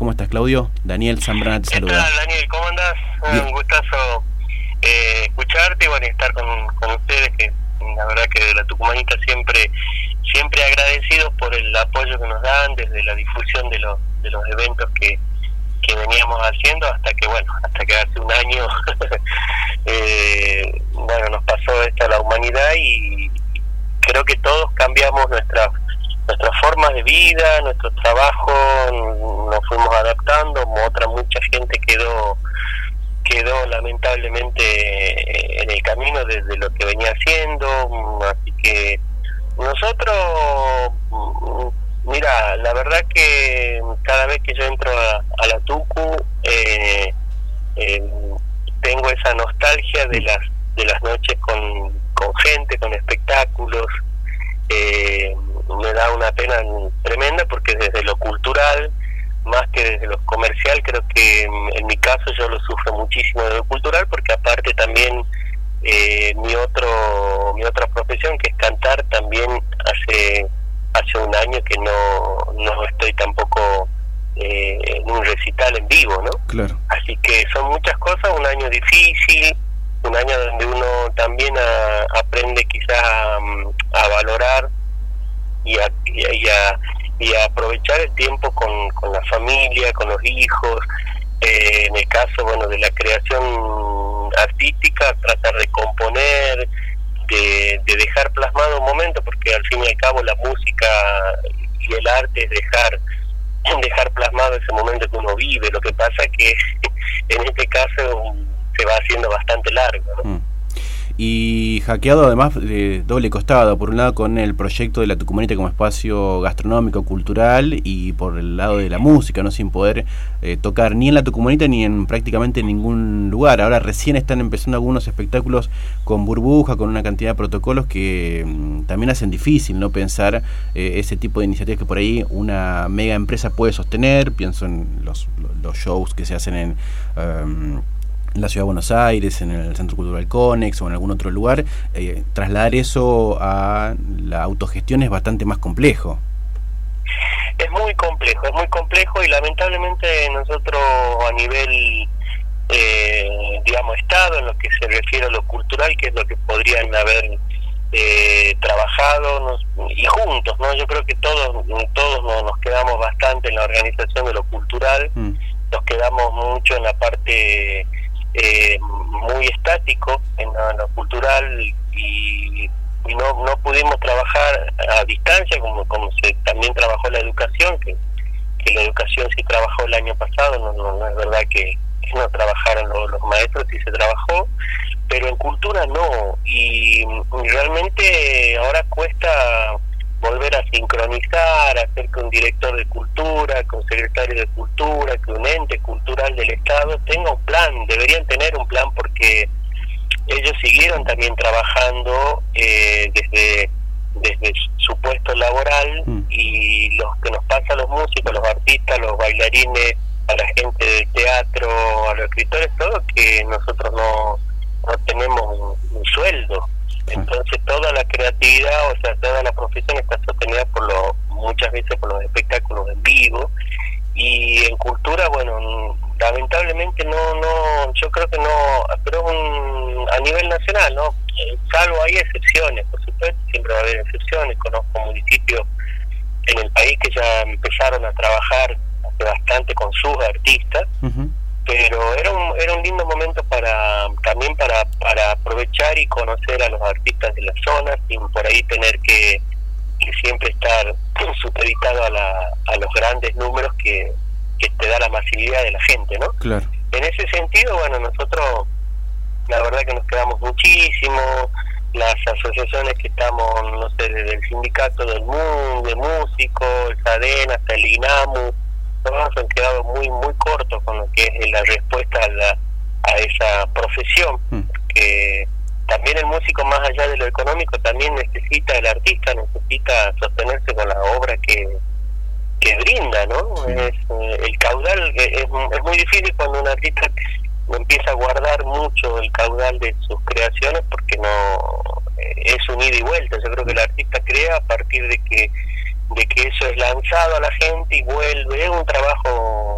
¿Cómo estás, Claudio? Daniel Zambrana te saluda. Hola, Daniel? ¿Cómo andás? Un gustazo eh, escucharte y bueno, estar con, ustedes, que la verdad que de la Tucumanita siempre siempre agradecidos por el apoyo que nos dan desde la difusión de los, de los eventos que, que veníamos haciendo hasta que, bueno, hasta que hace un año, eh, bueno, nos pasó esto a la humanidad y creo que todos cambiamos nuestra nuestras de vida, nuestro trabajo, nos fuimos adaptando, otra mucha gente quedó quedó lamentablemente en el camino desde lo que venía haciendo, así que nosotros, mira, la verdad que cada vez que yo entro a, la Tucu, eh, eh, tengo esa nostalgia de las de las noches con, con gente, con espectáculos, eh, me da una pena tremenda porque desde lo cultural, más que desde lo comercial, creo que en, mi caso yo lo sufro muchísimo de lo cultural porque aparte también eh, mi otro mi otra profesión que es cantar también hace hace un año que no, no estoy tampoco eh, en un recital en vivo, ¿no? Claro. Así que son muchas cosas, un año difícil, un año donde uno también aprende quizás a valorar y a, y aprovechar el tiempo con, con la familia, con los hijos, eh, en el caso bueno de la creación artística, tratar de componer, de, de dejar plasmado un momento, porque al fin y al cabo la música y el arte es dejar dejar plasmado ese momento que uno vive, lo que pasa que en este caso se va haciendo bastante largo. ¿no? Mm y hackeado además de doble costado, por un lado con el proyecto de la Tucumanita como espacio gastronómico, cultural y por el lado de la música, no sin poder eh, tocar ni en la Tucumanita ni en prácticamente ningún lugar. Ahora recién están empezando algunos espectáculos con burbuja, con una cantidad de protocolos que mm, también hacen difícil no pensar eh, ese tipo de iniciativas que por ahí una mega empresa puede sostener, pienso en los, los shows que se hacen en... Em, en la ciudad de Buenos Aires, en el Centro Cultural Conex o en algún otro lugar, eh, trasladar eso a la autogestión es bastante más complejo. Es muy complejo, es muy complejo y lamentablemente nosotros a nivel, eh, digamos, Estado, en lo que se refiere a lo cultural, que es lo que podrían haber eh, trabajado y juntos, ¿no? Yo creo que todos, todos nos, quedamos bastante en la organización de lo cultural, mm. nos quedamos mucho en la parte eh, muy estático en lo, cultural y, no, no pudimos trabajar a distancia como, como se también trabajó la educación, que, que la educación sí trabajó el año pasado, no, no, es verdad que, no trabajaron los, maestros, sí se trabajó, pero en cultura no, y realmente ahora cuesta volver a sincronizar, hacer que un director de cultura, que un secretario de cultura, que un ente cultural del Estado tenga un plan, deberían tener un plan porque ellos siguieron también trabajando eh, desde, desde su puesto laboral mm. y los que nos pasa a los músicos, los artistas, los bailarines, a la gente del teatro, a los escritores, todo, que nosotros no, no tenemos un sueldo entonces toda la creatividad, o sea, toda la profesión está sostenida por lo, muchas veces por los espectáculos en vivo. Y en cultura, bueno, lamentablemente no, no, yo creo que no, pero un, a nivel nacional, ¿no? Eh, salvo hay excepciones, por supuesto, siempre va a haber excepciones, conozco municipios en el país que ya empezaron a trabajar bastante con sus artistas, pero era un, era un lindo momento para también para, para aprovechar y conocer a los artistas de la zona sin por ahí tener que, siempre estar supeditado a, la, a los grandes números que, que te da la masividad de la gente, ¿no? Claro. En ese sentido, bueno, nosotros la verdad que nos quedamos muchísimo, las asociaciones que estamos, no sé, desde el sindicato del mundo, de músicos, el SADEN hasta el INAMU, todos han quedado muy muy cortos con lo que es la respuesta a, la, a esa profesión mm. que también el músico más allá de lo económico también necesita el artista necesita sostenerse con la obra que que brinda no es eh, el caudal es, es muy difícil cuando un artista empieza a guardar mucho el caudal de sus creaciones porque no eh, es un ida y vuelta. Yo creo que el artista crea a partir de que de que eso es lanzado a la gente y vuelve, es un trabajo,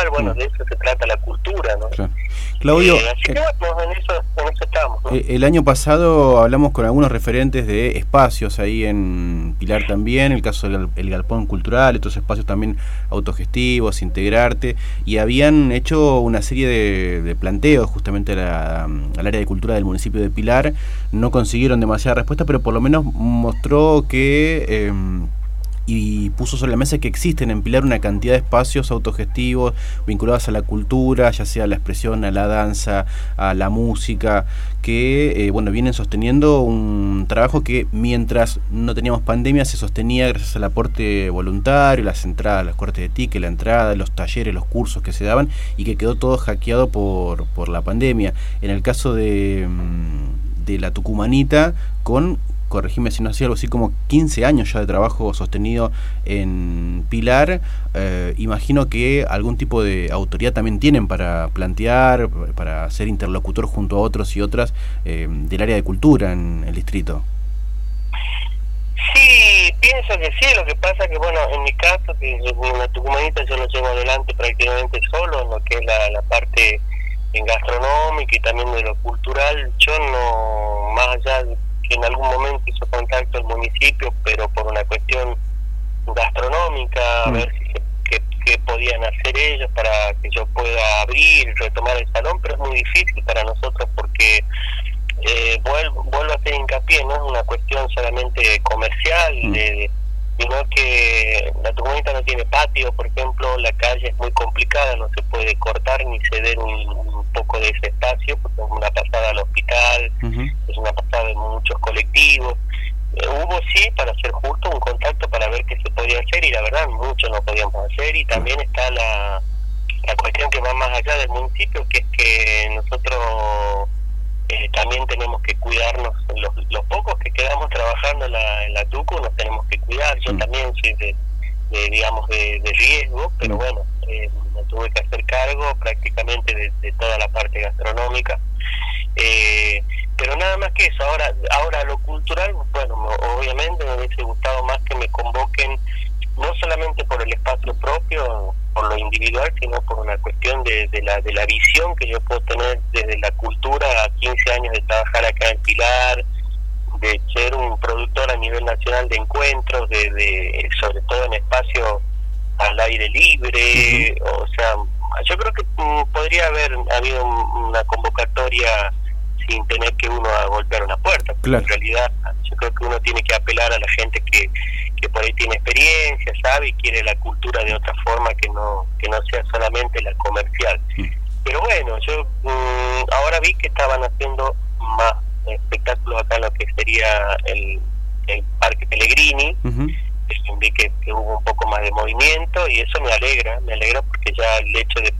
es bueno, de eso se trata la cultura, ¿no? Claudio, eh, así que bueno, en eso, en eso estamos. Eh, el año pasado hablamos con algunos referentes de espacios ahí en Pilar también, el caso del Galpón Cultural, estos espacios también autogestivos, integrarte, y habían hecho una serie de, planteos justamente al área de cultura del municipio de Pilar, no consiguieron demasiada respuesta, pero por lo menos mostró que... Eh, y puso sobre la mesa que existen en Pilar una cantidad de espacios autogestivos vinculados a la cultura, ya sea a la expresión, a la danza, a la música, que eh, bueno vienen sosteniendo un trabajo que mientras no teníamos pandemia se sostenía gracias al aporte voluntario, las entradas, las cortes de ticket, la entrada, los talleres, los cursos que se daban y que quedó todo hackeado por, por la pandemia. En el caso de, mm, de la Tucumanita, con corregime si no hacía algo así como 15 años ya de trabajo sostenido en Pilar, eh, imagino que algún tipo de autoridad también tienen para plantear, para ser interlocutor junto a otros y otras eh, del área de cultura en el distrito. Sí, pienso que sí, lo que pasa que, bueno, en mi caso, que en la Tucumanita yo lo llevo adelante prácticamente solo, en lo que es la, parte en gastronómica y también de lo cultural, yo no, más allá de en algún momento hizo contacto el municipio, pero por una cuestión gastronómica, a mm. ver si qué, podían hacer ellos para que yo pueda abrir, retomar el salón, pero es muy difícil para nosotros porque eh, vuelvo, vuelvo a hacer hincapié, no es una cuestión solamente comercial, mm. de, sino que la Tucumánita no tiene patio, por ejemplo, la calle es muy complicada, no se puede cortar ni ceder un, poco de ese espacio, porque es una pasada al hospital, es una pasada de muchos colectivos. Eh, hubo sí, para ser justo, un contacto para ver qué se podía hacer y la verdad mucho no podíamos hacer. Y también está la, la cuestión que va más allá del municipio, que es que nosotros eh, también tenemos que cuidarnos, los, los pocos que quedamos trabajando en la, en la TUCU nos tenemos que cuidar, yo también soy de, digamos, de, riesgo, pero bueno, eh, tuve que hacer cargo prácticamente de, toda la parte gastronómica. Eh, pero nada más que eso, ahora, ahora lo cultural, bueno, obviamente me hubiese gustado más que me convoquen, no solamente por el espacio propio, por lo individual, sino por una cuestión de, la, de la visión que yo puedo tener desde la cultura a 15 años de trabajar acá en Pilar, de ser un productor a nivel nacional de encuentros, de, sobre todo en espacios al aire libre, o sea, yo creo que mm, podría haber habido una convocatoria sin tener que uno a golpear una puerta. En realidad, yo creo que uno tiene que apelar a la gente que, que por ahí tiene experiencia, sabe y quiere la cultura de otra forma que no que no sea solamente la comercial. Pero bueno, yo mm, ahora vi que estaban haciendo más espectáculos acá en lo que sería el, el Parque Pellegrini. Vi que, hubo un poco más de movimiento y eso me alegra, me alegra porque ya el hecho de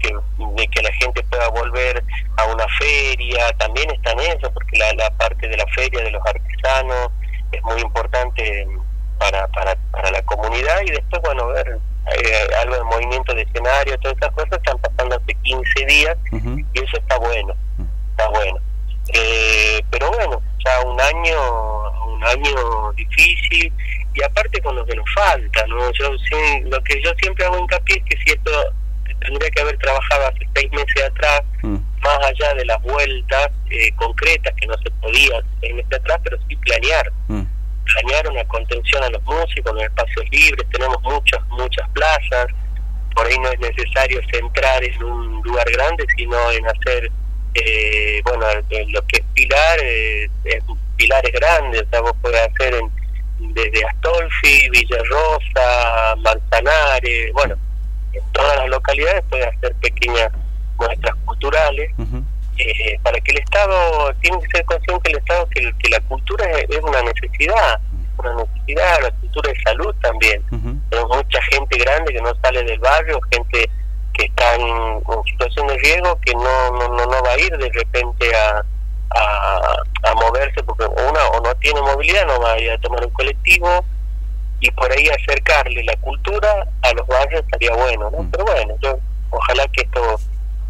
que, de que la gente pueda volver a una feria, también está en eso, porque la, la parte de la feria de los artesanos es muy importante para, para, para la comunidad y después, bueno, ver eh, algo de movimiento de escenario, todas esas cosas están pasando hace 15 días y eso está bueno, está bueno. Eh, pero bueno, ya un año, un año difícil y aparte con lo que nos falta, ¿no? Yo, lo que yo siempre hago hincapié es que si esto tendría que haber trabajado hace seis meses atrás, mm. más allá de las vueltas eh, concretas que no se podía seis meses atrás, pero sí planear. Mm. Planear una contención a los músicos, los espacios libres, tenemos muchas, muchas plazas, por ahí no es necesario centrar en un lugar grande, sino en hacer, eh, bueno, lo que es Pilar, eh, es, Pilar es grande, o sea, vos podés hacer en, desde Astolfi, Villarrosa, Manzanares, bueno, en todas las localidades puede hacer pequeñas muestras culturales. Eh, para que el Estado tiene que ser consciente el Estado que, que la cultura es, una necesidad una necesidad la cultura de salud también. Tenemos mucha gente grande que no sale del barrio gente que está en, situación de riesgo que no, no, no, va a ir de repente a, a, a moverse porque una o no tiene movilidad no va a ir a tomar un colectivo y por ahí acercarle la cultura a los barrios estaría bueno, ¿no? Mm. Pero bueno, yo ojalá que esto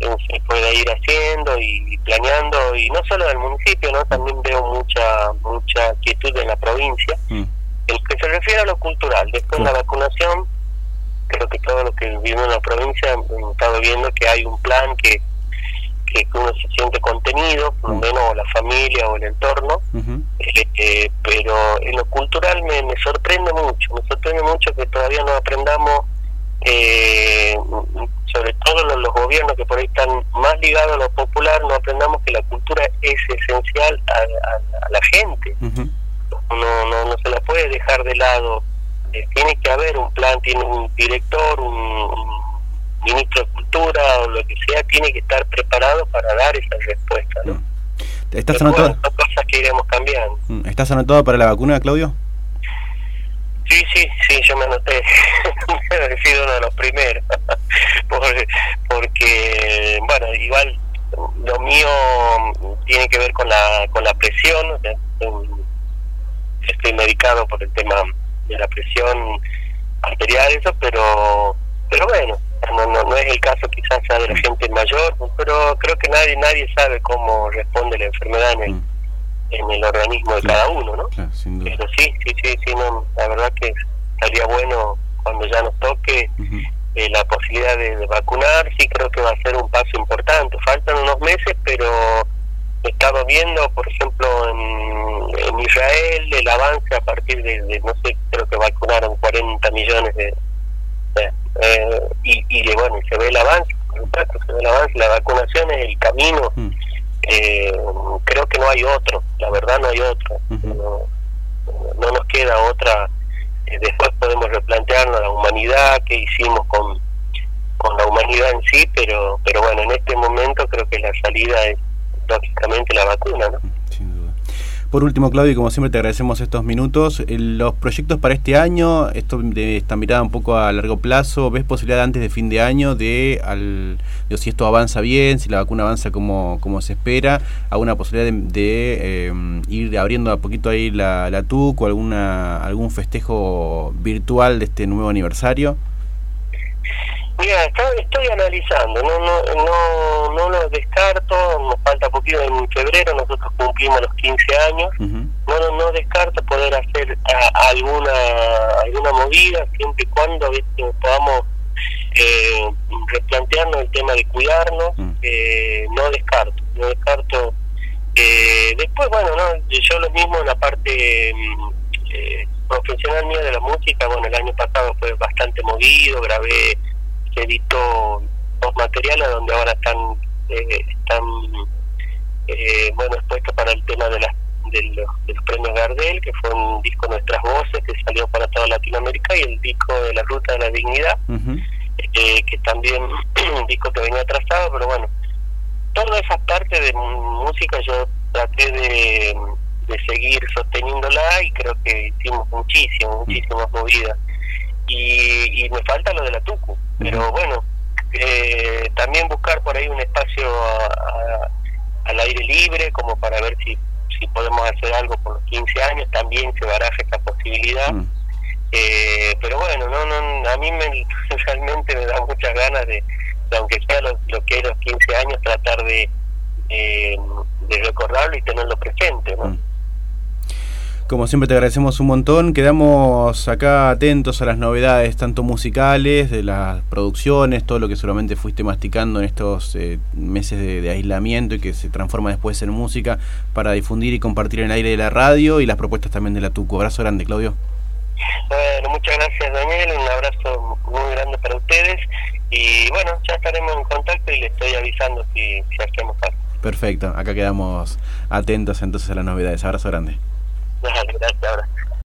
eh, se pueda ir haciendo y planeando y no solo del municipio, ¿no? También veo mucha mucha quietud en la provincia. Mm. El que se refiere a lo cultural, después de la vacunación creo que todo lo que vivimos en la provincia hemos estado viendo que hay un plan que, que uno se siente contenido, por lo mm. menos la familia o el entorno, eh, eh, pero en lo cultural me, me sorprende mucho, me sorprende mucho que todavía no aprendamos eh, sobre todo los, los, gobiernos que por ahí están más ligados a lo popular, no aprendamos que la cultura es esencial a, la gente. no, no, no se la puede dejar de lado. Eh, tiene que haber un plan, tiene un director, un, ministro de cultura o lo que sea, tiene que estar preparado para dar esa respuesta. ¿no? Mm. ¿Estás anotado? cosas que iremos cambiando. Mm. ¿Estás anotado para la vacuna, Claudio? Sí, sí, sí, yo me anoté. he sido uno de los primeros. porque, bueno, igual lo mío tiene que ver con la, con la presión. Estoy medicado por el tema de la presión arterial, eso, pero, pero bueno, no, no, no es el caso quizás sea de la gente mayor, pero creo que nadie nadie sabe cómo responde la enfermedad en el, mm en el organismo de cada uno, ¿no? Pero sí, sí, sí, sí, no, la verdad que estaría bueno cuando ya nos toque eh, la posibilidad de, vacunar, sí creo que va a ser un paso importante. Faltan unos meses, pero he estado viendo, por ejemplo, en, Israel, el avance a partir de, no sé, creo que vacunaron 40 millones de... Eh, y, y bueno, se ve el avance, se ve el avance, la vacunación es el camino. Mm eh, creo que no hay otro, la verdad no hay otro, no, no, nos queda otra, eh, después podemos replantearnos la humanidad, que hicimos con, con la humanidad en sí, pero, pero bueno, en este momento creo que la salida es lógicamente la vacuna, ¿no? Por último, Claudio, como siempre te agradecemos estos minutos. Los proyectos para este año, esto de esta mirada un poco a largo plazo, ¿ves posibilidad antes de fin de año de, al, si esto avanza bien, si la vacuna avanza como, como se espera, alguna posibilidad de, em, ir abriendo a poquito ahí la, la TUC o alguna, algún festejo virtual de este nuevo aniversario? Mira, estoy analizando, no, no, no, no lo descarto, nos falta poquito, en febrero nosotros cumplimos los 15 años, no, no, no descarto poder hacer alguna alguna movida siempre y cuando podamos eh, replantearnos el tema de cuidarnos, eh, no descarto, no descarto. Eh, después, bueno, no yo lo mismo en la parte mm, eh, profesional mía de la música, bueno, el año pasado fue bastante movido, grabé se editó dos materiales donde ahora están eh, están eh, bueno expuestos para el tema de, las, de, los, premios Gardel que fue un disco Nuestras Voces que salió para toda Latinoamérica y el disco de la Ruta de la Dignidad eh, que también un disco que venía atrasado pero bueno todas esas partes de música yo traté de, de seguir sosteniéndola y creo que hicimos muchísimo muchísimas movidas y, y me falta lo de la Tucu pero bueno, eh, también buscar por ahí un espacio al aire libre como para ver si, si podemos hacer algo por los 15 años, también se baraja esta posibilidad. Mm. Eh, pero bueno, no, no, a mí me, realmente me da muchas ganas de, aunque sea lo, que es los 15 años, tratar de, de, recordarlo y tenerlo presente. ¿no? Mm. Como siempre te agradecemos un montón. Quedamos acá atentos a las novedades, tanto musicales, de las producciones, todo lo que seguramente fuiste masticando en estos eh, meses de, aislamiento y que se transforma después en música para difundir y compartir en el aire de la radio y las propuestas también de la TUCO. Abrazo grande, Claudio. Bueno, muchas gracias, Daniel. Un abrazo muy grande para ustedes. Y bueno, ya estaremos en contacto y le estoy avisando si, si hacemos algo. Perfecto, acá quedamos atentos entonces a las novedades. Abrazo grande. Gracias, ahora.